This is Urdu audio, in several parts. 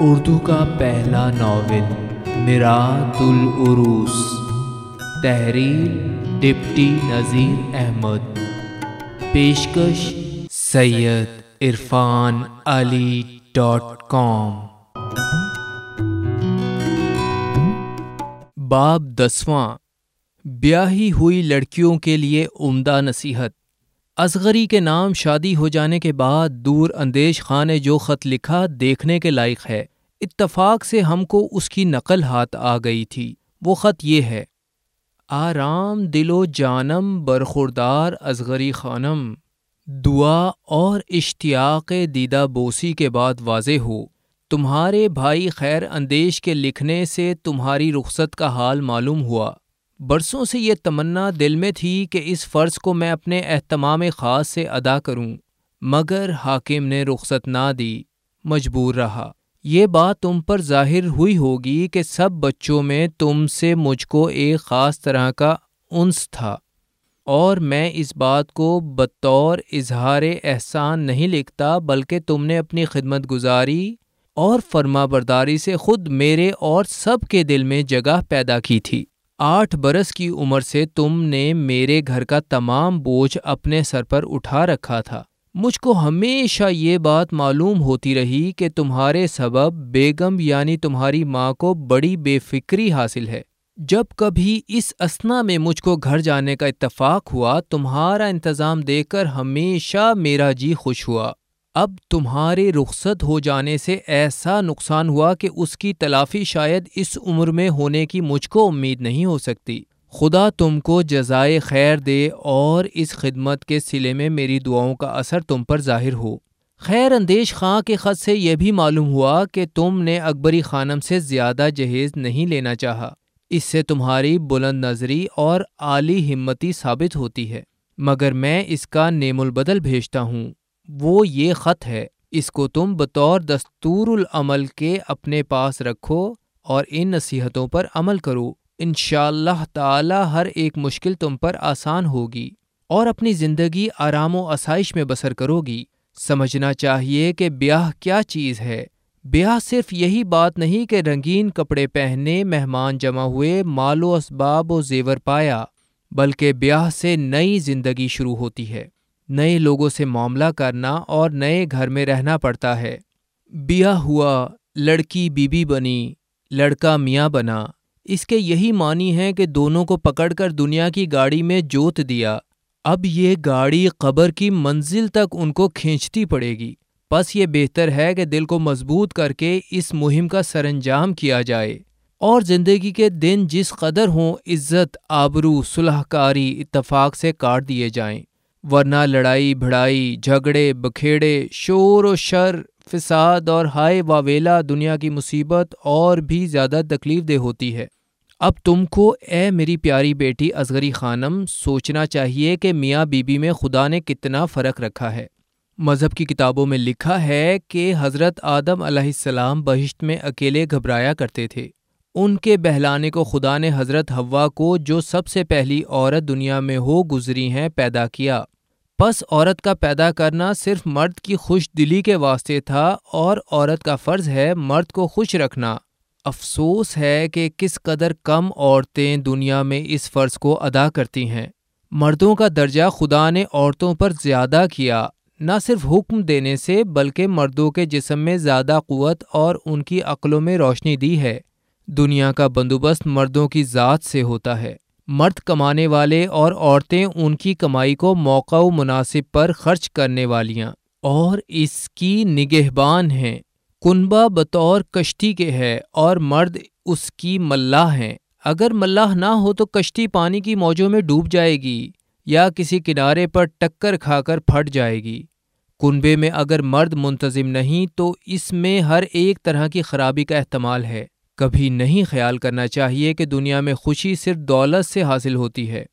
اردو کا پہلا ناول میرات العروس تحریر ڈپٹی نذیر احمد۔ پیشکش سید عرفان علی ڈاٹ کام۔ باب دسواں بیاہی ہوئی لڑکیوں کے لیے عمدہ نصیحت۔ اصغری کے نام شادی ہو جانے کے بعد دور اندیش خان نے جو خط لکھا دیکھنے کے لائق ہے۔ اتفاق سے ہم کو اس کی نقل ہاتھ آ گئی تھی۔ وہ خط یہ ہے۔ آرام دل و جانم برخوردار اصغری خانم۔ دعا اور اشتیاق دیدہ بوسی کے بعد واضح ہو۔ تمہارے بھائی خیر اندیش کے لکھنے سے تمہاری رخصت کا حال معلوم ہوا۔ برسوں سے یہ تمنا دل میں تھی کہ اس فرض کو میں اپنے اہتمام خاص سے ادا کروں، مگر حاکم نے رخصت نہ دی، مجبور رہا۔ یہ بات تم پر ظاہر ہوئی ہوگی کہ سب بچوں میں تم سے مجھ کو ایک خاص طرح کا انس تھا، اور میں اس بات کو بطور اظہار احسان نہیں لکھتا بلکہ تم نے اپنی خدمت گزاری اور فرما برداری سے خود میرے اور سب کے دل میں جگہ پیدا کی تھی۔ آٹھ برس کی عمر سے تم نے میرے گھر کا تمام بوجھ اپنے سر پر اٹھا رکھا تھا۔ مجھ کو ہمیشہ یہ بات معلوم ہوتی رہی کہ تمہارے سبب بیگم یعنی تمہاری ماں کو بڑی بے فکری حاصل ہے۔ جب کبھی اس اسنا میں مجھ کو گھر جانے کا اتفاق ہوا، تمہارا انتظام دیکھ کر ہمیشہ میرا جی خوش ہوا۔ اب تمہارے رخصت ہو جانے سے ایسا نقصان ہوا کہ اس کی تلافی شاید اس عمر میں ہونے کی مجھ کو امید نہیں ہو سکتی۔ خدا تم کو جزائے خیر دے اور اس خدمت کے سلے میں میری دعاؤں کا اثر تم پر ظاہر ہو۔ خیر اندیش خاں کے خط سے یہ بھی معلوم ہوا کہ تم نے اکبری خانم سے زیادہ جہیز نہیں لینا چاہا۔ اس سے تمہاری بلند نظری اور اعلی ہمتی ثابت ہوتی ہے۔ مگر میں اس کا نیم البدل بھیجتا ہوں۔ وہ یہ خط ہے، اس کو تم بطور دستور العمل کے اپنے پاس رکھو اور ان نصیحتوں پر عمل کرو۔ ان شاء اللہ تعالی ہر ایک مشکل تم پر آسان ہوگی اور اپنی زندگی آرام و آسائش میں بسر کرو گی۔ سمجھنا چاہیے کہ بیاہ کیا چیز ہے۔ بیاہ صرف یہی بات نہیں کہ رنگین کپڑے پہنے مہمان جمع ہوئے، مال و اسباب و زیور پایا، بلکہ بیاہ سے نئی زندگی شروع ہوتی ہے۔ نئے لوگوں سے معاملہ کرنا اور نئے گھر میں رہنا پڑتا ہے۔ بیاہ ہوا، لڑکی بیوی بنی، لڑکا میاں بنا۔ اس کے یہی معنی ہے کہ دونوں کو پکڑ کر دنیا کی گاڑی میں جوت دیا۔ اب یہ گاڑی قبر کی منزل تک ان کو کھینچتی پڑے گی۔ بس یہ بہتر ہے کہ دل کو مضبوط کر کے اس مہم کا سر انجام کیا جائے۔ اور زندگی کے دن جس قدر ہوں، عزت، آبرو صلح کاری اتفاق سے کاٹ دیے جائیں۔ ورنہ لڑائی، بھڑائی، جھگڑے، بکھیڑے، شور و شر، فساد اور ہائے واویلا دنیا کی مصیبت اور بھی زیادہ تکلیف دہ ہوتی ہے۔ اب تم کو اے میری پیاری بیٹی اصغری خانم، سوچنا چاہیے کہ میاں بیوی میں خدا نے کتنا فرق رکھا ہے۔ مذہب کی کتابوں میں لکھا ہے کہ حضرت آدم علیہ السلام بہشت میں اکیلے گھبرایا کرتے تھے۔ ان کے بہلانے کو خدا نے حضرت ہوا کو جو سب سے پہلی عورت دنیا میں ہو گزری ہیں، پیدا کیا۔ پس عورت کا پیدا کرنا صرف مرد کی خوش دلی کے واسطے تھا اور عورت کا فرض ہے مرد کو خوش رکھنا۔ افسوس ہے کہ کس قدر کم عورتیں دنیا میں اس فرض کو ادا کرتی ہیں۔ مردوں کا درجہ خدا نے عورتوں پر زیادہ کیا، نہ صرف حکم دینے سے بلکہ مردوں کے جسم میں زیادہ قوت اور ان کی عقلوں میں روشنی دی ہے۔ دنیا کا بندوبست مردوں کی ذات سے ہوتا ہے۔ مرد کمانے والے اور عورتیں ان کی کمائی کو موقع و مناسب پر خرچ کرنے والیاں۔ اور اس کی نگہبان ہیں۔ کنبہ بطور کشتی کے ہے اور مرد اس کی ملاح ہیں۔ اگر ملاح نہ ہو تو کشتی پانی کی موجوں میں ڈوب جائے گی یا کسی کنارے پر ٹکر کھا کر پھٹ جائے گی۔ کنبے میں اگر مرد منتظم نہیں تو اس میں ہر ایک طرح کی خرابی کا احتمال ہے۔ کبھی نہیں خیال کرنا چاہیے کہ دنیا میں خوشی صرف دولت سے حاصل ہوتی ہے۔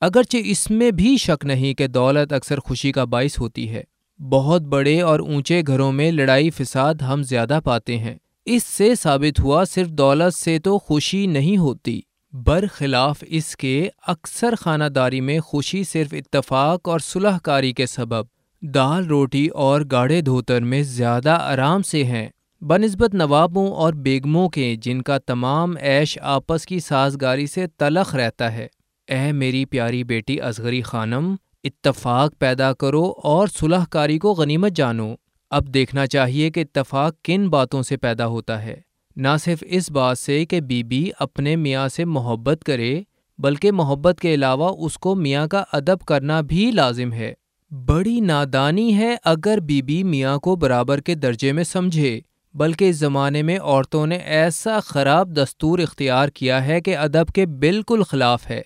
اگرچہ اس میں بھی شک نہیں کہ دولت اکثر خوشی کا باعث ہوتی ہے۔ بہت بڑے اور اونچے گھروں میں لڑائی فساد ہم زیادہ پاتے ہیں۔ اس سے ثابت ہوا صرف دولت سے تو خوشی نہیں ہوتی۔ برخلاف اس کے اکثر خانہ داری میں خوشی صرف اتفاق اور صلح کاری کے سبب۔ دال روٹی اور گاڑے دھوتر میں زیادہ آرام سے ہیں۔ بنسبت نوابوں اور بیگموں کے جن کا تمام عیش آپس کی سازگاری سے تلخ رہتا ہے، اے میری پیاری بیٹی اصغری خانم، اتفاق پیدا کرو اور صلح کاری کو غنیمت جانو۔ اب دیکھنا چاہیے کہ اتفاق کن باتوں سے پیدا ہوتا ہے۔ نہ صرف اس بات سے کہ بی بی اپنے میاں سے محبت کرے، بلکہ محبت کے علاوہ اس کو میاں کا ادب کرنا بھی لازم ہے۔ بڑی نادانی ہے اگر بی بی میاں کو برابر کے درجے میں سمجھے۔ بلکہ اس زمانے میں عورتوں نے ایسا خراب دستور اختیار کیا ہے کہ ادب کے بالکل خلاف ہے۔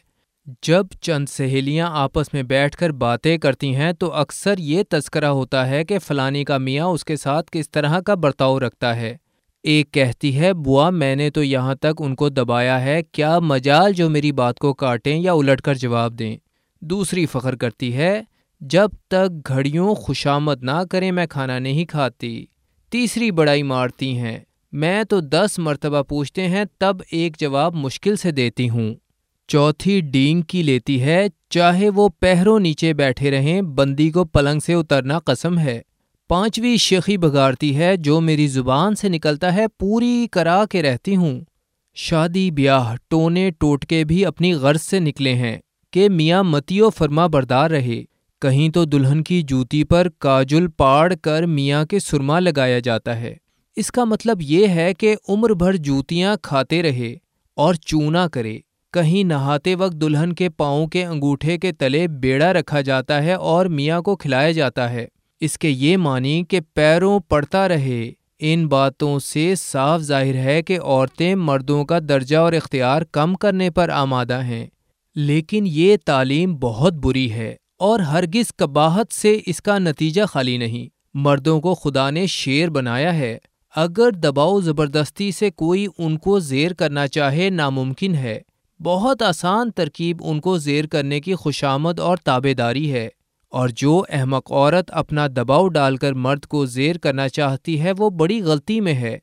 جب چند سہیلیاں آپس میں بیٹھ کر باتیں کرتی ہیں تو اکثر یہ تذکرہ ہوتا ہے کہ فلانی کا میاں اس کے ساتھ کس طرح کا برتاؤ رکھتا ہے۔ ایک کہتی ہے، بوا، میں نے تو یہاں تک ان کو دبایا ہے، کیا مجال جو میری بات کو کاٹیں یا الٹ کر جواب دیں؟ دوسری فخر کرتی ہے، جب تک گھڑیوں خوشامد نہ کریں، میں کھانا نہیں کھاتی۔ تیسری بڑائی مارتی ہیں۔ میں تو دس مرتبہ پوچھتے ہیں، تب ایک جواب مشکل سے دیتی ہوں۔ چوتھی ڈینگ کی لیتی ہے، چاہے وہ پہروں نیچے بیٹھے رہیں، بندی کو پلنگ سے اترنا قسم ہے۔ پانچویں شیخی بگاڑتی ہے، جو میری زبان سے نکلتا ہے، پوری کرا کے رہتی ہوں۔ شادی، بیاہ، ٹونے، ٹوٹکے بھی اپنی غرض سے نکلے ہیں کہ میاں متیو فرما بردار رہے۔ کہیں تو دلہن کی جوتی پر کاجل پاڑ کر میاں کے سرما لگایا جاتا ہے۔ اس کا مطلب یہ ہے کہ عمر بھر جوتیاں کھاتے رہے اور چونا کرے۔ کہیں نہاتے وقت دلہن کے پاؤں کے انگوٹھے کے تلے بیڑا رکھا جاتا ہے اور میاں کو کھلایا جاتا ہے۔ اس کے یہ معنی کہ پیروں پڑتا رہے۔ ان باتوں سے صاف ظاہر ہے کہ عورتیں مردوں کا درجہ اور اختیار کم کرنے پر آمادہ ہیں۔ لیکن یہ تعلیم بہت بری ہے۔ اور ہرگز کباہت سے اس کا نتیجہ خالی نہیں۔ مردوں کو خدا نے شیر بنایا ہے۔ اگر دباؤ زبردستی سے کوئی ان کو زیر کرنا چاہے، ناممکن ہے۔ بہت آسان ترکیب ان کو زیر کرنے کی خوشامد اور تابے داری ہے۔ اور جو احمق عورت اپنا دباؤ ڈال کر مرد کو زیر کرنا چاہتی ہے، وہ بڑی غلطی میں ہے۔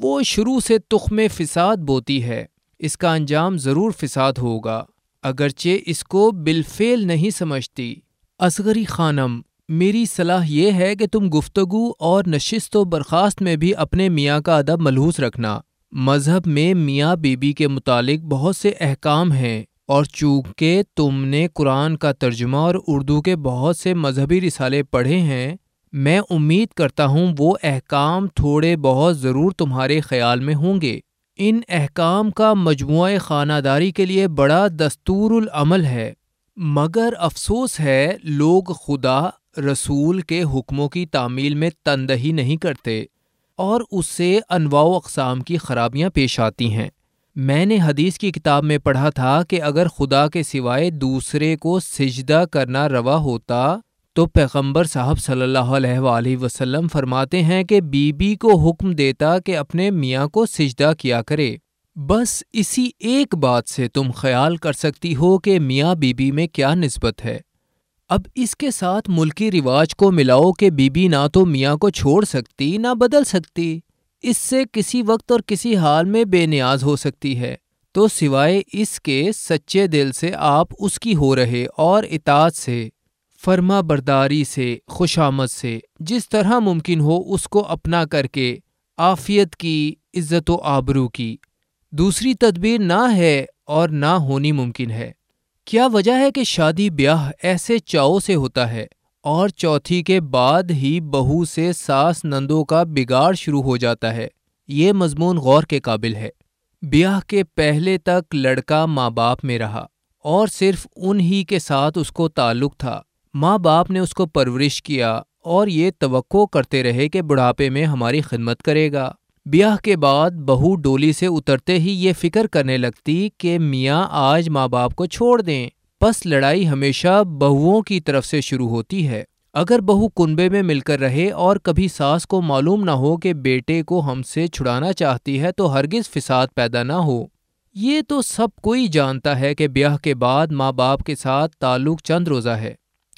وہ شروع سے تخم فساد بوتی ہے۔ اس کا انجام ضرور فساد ہوگا۔ اگرچہ اس کو بالفعل نہیں سمجھتی۔ اصغری خانم، میری صلاح یہ ہے کہ تم گفتگو اور نشست و برخاست میں بھی اپنے میاں کا ادب ملحوظ رکھنا۔ مذہب میں میاں بیوی بی کے متعلق بہت سے احکام ہیں اور چونکہ تم نے قرآن کا ترجمہ اور اردو کے بہت سے مذہبی رسالے پڑھے ہیں، میں امید کرتا ہوں وہ احکام تھوڑے بہت ضرور تمہارے خیال میں ہوں گے۔ ان احکام کا مجموعہ خانہ داری کے لیے بڑا دستور العمل ہے، مگر افسوس ہے لوگ خدا، رسول کے حکموں کی تعمیل میں تندہی نہیں کرتے اور اس سے انواع و اقسام کی خرابیاں پیش آتی ہیں۔ میں نے حدیث کی کتاب میں پڑھا تھا کہ اگر خدا کے سوائے دوسرے کو سجدہ کرنا روا ہوتا تو پیغمبر صاحب صلی اللہ علیہ وآلہ وسلم فرماتے ہیں کہ بی بی کو حکم دیتا کہ اپنے میاں کو سجدہ کیا کرے۔ بس اسی ایک بات سے تم خیال کر سکتی ہو کہ میاں بی بی میں کیا نسبت ہے۔ اب اس کے ساتھ ملکی رواج کو ملاؤ کہ بی بی نہ تو میاں کو چھوڑ سکتی، نہ بدل سکتی۔ اس سے کسی وقت اور کسی حال میں بے نیاز ہو سکتی ہے۔ تو سوائے اس کے سچے دل سے آپ اس کی ہو رہے اور اطاعت سے۔ فرما برداری سے، خوش آمد سے، جس طرح ممکن ہو اس کو اپنا کر کے آفیت کی، عزت و آبرو کی۔ دوسری تدبیر نہ ہے اور نہ ہونی ممکن ہے۔ کیا وجہ ہے کہ شادی بیاہ ایسے چاؤ سے ہوتا ہے اور چوتھی کے بعد ہی بہو سے ساس نندوں کا بگاڑ شروع ہو جاتا ہے؟ یہ مضمون غور کے قابل ہے۔ بیاہ کے پہلے تک لڑکا ماں باپ میں رہا اور صرف ان ہی کے ساتھ اس کو تعلق تھا۔ ماں باپ نے اس کو پرورش کیا اور یہ توقع کرتے رہے کہ بڑھاپے میں ہماری خدمت کرے گا۔ بیاہ کے بعد بہو ڈولی سے اترتے ہی یہ فکر کرنے لگتی کہ میاں آج ماں باپ کو چھوڑ دیں۔ پس لڑائی ہمیشہ بہوؤں کی طرف سے شروع ہوتی ہے۔ اگر بہو کنبے میں مل کر رہے اور کبھی ساس کو معلوم نہ ہو کہ بیٹے کو ہم سے چھڑانا چاہتی ہے تو ہرگز فساد پیدا نہ ہو۔ یہ تو سب کوئی جانتا ہے کہ بیاہ کے بعد ماں باپ کے ساتھ تعلق چند روزہ ہے۔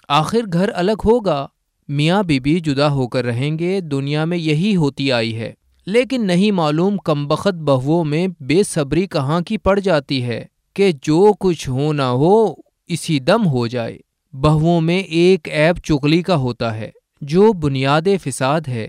آخر گھر الگ ہوگا۔ میاں بیوی بی جدا ہو کر رہیں گے، دنیا میں یہی ہوتی آئی ہے۔ لیکن نہیں معلوم کمبخت بہووں میں بے صبری کہاں کی پڑ جاتی ہے کہ جو کچھ ہو نہ ہو، اسی دم ہو جائے۔ بہووں میں ایک ایپ چگلی کا ہوتا ہے، جو بنیاد فساد ہے۔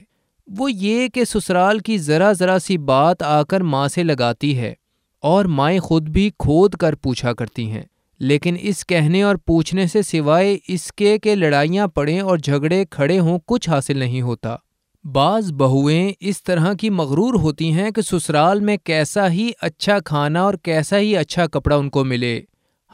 وہ یہ کہ سسرال کی ذرا ذرا سی بات آ کر ماں سے لگاتی ہے اور مائیں خود بھی کھود کر پوچھا کرتی ہیں۔ لیکن اس کہنے اور پوچھنے سے سوائے اس کے کہ لڑائیاں پڑیں اور جھگڑے کھڑے ہوں کچھ حاصل نہیں ہوتا۔ بعض بہویں اس طرح کی مغرور ہوتی ہیں کہ سسرال میں کیسا ہی اچھا کھانا اور کیسا ہی اچھا کپڑا ان کو ملے،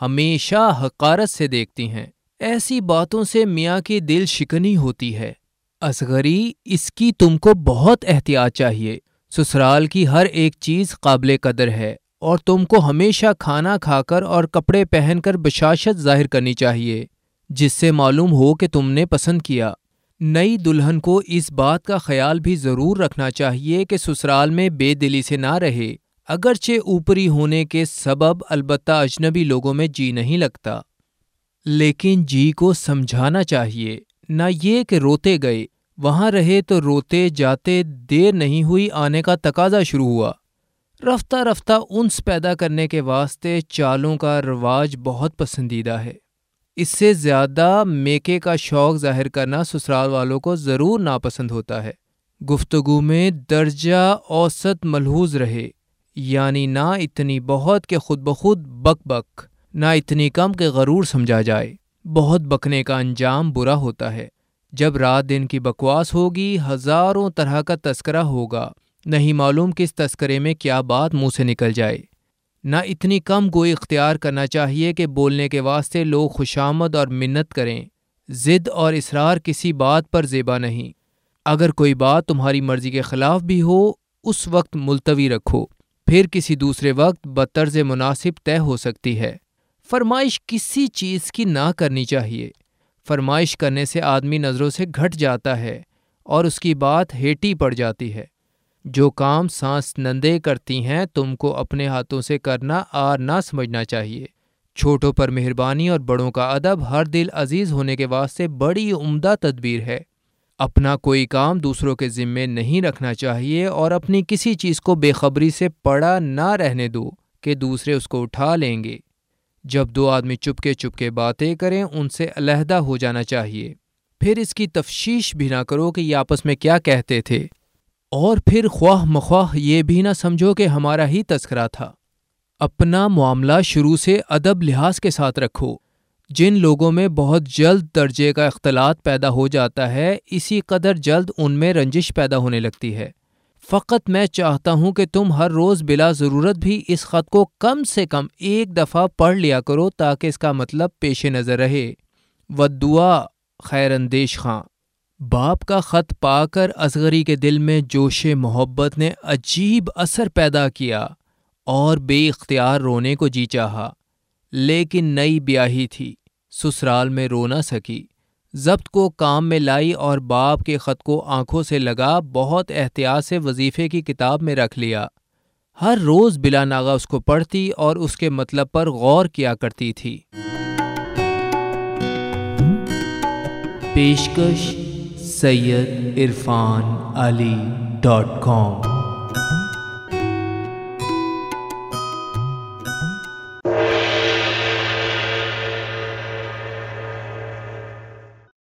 ہمیشہ حقارت سے دیکھتی ہیں۔ ایسی باتوں سے میاں کی دل شکنی ہوتی ہے۔ اصغری، اس کی تم کو بہت احتیاط چاہیے۔ سسرال کی ہر ایک چیز قابل قدر ہے۔ اور تم کو ہمیشہ کھانا کھا کر اور کپڑے پہن کر بشاشت ظاہر کرنی چاہیے، جس سے معلوم ہو کہ تم نے پسند کیا۔ نئی دلہن کو اس بات کا خیال بھی ضرور رکھنا چاہیے کہ سسرال میں بے دلی سے نہ رہے۔ اگرچہ اوپری ہونے کے سبب البتہ اجنبی لوگوں میں جی نہیں لگتا۔ لیکن جی کو سمجھانا چاہیے۔ نہ یہ کہ روتے گئے۔ وہاں رہے تو روتے جاتے دیر نہیں ہوئی آنے کا تقاضا شروع ہوا۔ رفتہ رفتہ انس پیدا کرنے کے واسطے چالوں کا رواج بہت پسندیدہ ہے۔ اس سے زیادہ میکے کا شوق ظاہر کرنا سسرال والوں کو ضرور ناپسند ہوتا ہے۔ گفتگو میں درجہ اوسط ملحوظ رہے یعنی نہ اتنی بہت کہ خود بخود بک بک، نہ اتنی کم کہ غرور سمجھا جائے۔ بہت بکنے کا انجام برا ہوتا ہے۔ جب رات دن کی بکواس ہوگی، ہزاروں طرح کا تذکرہ ہوگا۔ نہیں معلوم کس تذکرے میں کیا بات منہ سے نکل جائے۔ نہ اتنی کم گوئی اختیار کرنا چاہیے کہ بولنے کے واسطے لوگ خوشامد اور منت کریں۔ ضد اور اصرار کسی بات پر زیبا نہیں۔ اگر کوئی بات تمہاری مرضی کے خلاف بھی ہو، اس وقت ملتوی رکھو۔ پھر کسی دوسرے وقت بطرز مناسب طے ہو سکتی ہے۔ فرمائش کسی چیز کی نہ کرنی چاہیے۔ فرمائش کرنے سے آدمی نظروں سے گھٹ جاتا ہے اور اس کی بات ہیٹی پڑ جاتی ہے۔ جو کام سانس نندے کرتی ہیں، تم کو اپنے ہاتھوں سے کرنا آر نہ سمجھنا چاہیے۔ چھوٹوں پر مہربانی اور بڑوں کا ادب ہر دل عزیز ہونے کے واسطے بڑی عمدہ تدبیر ہے۔ اپنا کوئی کام دوسروں کے ذمے نہیں رکھنا چاہیے اور اپنی کسی چیز کو بے خبری سے پڑا نہ رہنے دو کہ دوسرے اس کو اٹھا لیں گے۔ جب دو آدمی چپکے چپکے باتیں کریں، ان سے علیحدہ ہو جانا چاہیے۔ پھر اس کی تفشیش بھی نہ کرو کہ یہ آپس میں کیا کہتے تھے۔ اور پھر خواہ مخواہ یہ بھی نہ سمجھو کہ ہمارا ہی تذکرہ تھا۔ اپنا معاملہ شروع سے ادب لحاظ کے ساتھ رکھو۔ جن لوگوں میں بہت جلد درجے کا اختلاط پیدا ہو جاتا ہے، اسی قدر جلد ان میں رنجش پیدا ہونے لگتی ہے۔ فقط میں چاہتا ہوں کہ تم ہر روز بلا ضرورت بھی اس خط کو کم سے کم ایک دفعہ پڑھ لیا کرو تاکہ اس کا مطلب پیش نظر رہے۔ و دعا خیر اندیش خاں۔ باپ کا خط پا کر اصغری کے دل میں جوش محبت نے عجیب اثر پیدا کیا اور بے اختیار رونے کو جی چاہا، لیکن نئی بیاہی تھی، سسرال میں رو نہ سکی۔ ضبط کو کام میں لائی اور باپ کے خط کو آنکھوں سے لگا، بہت احتیاط سے وظیفے کی کتاب میں رکھ لیا۔ ہر روز بلا ناغا اس کو پڑھتی اور اس کے مطلب پر غور کیا کرتی تھی۔ پیشکش سید عرفان علی ڈاٹ کام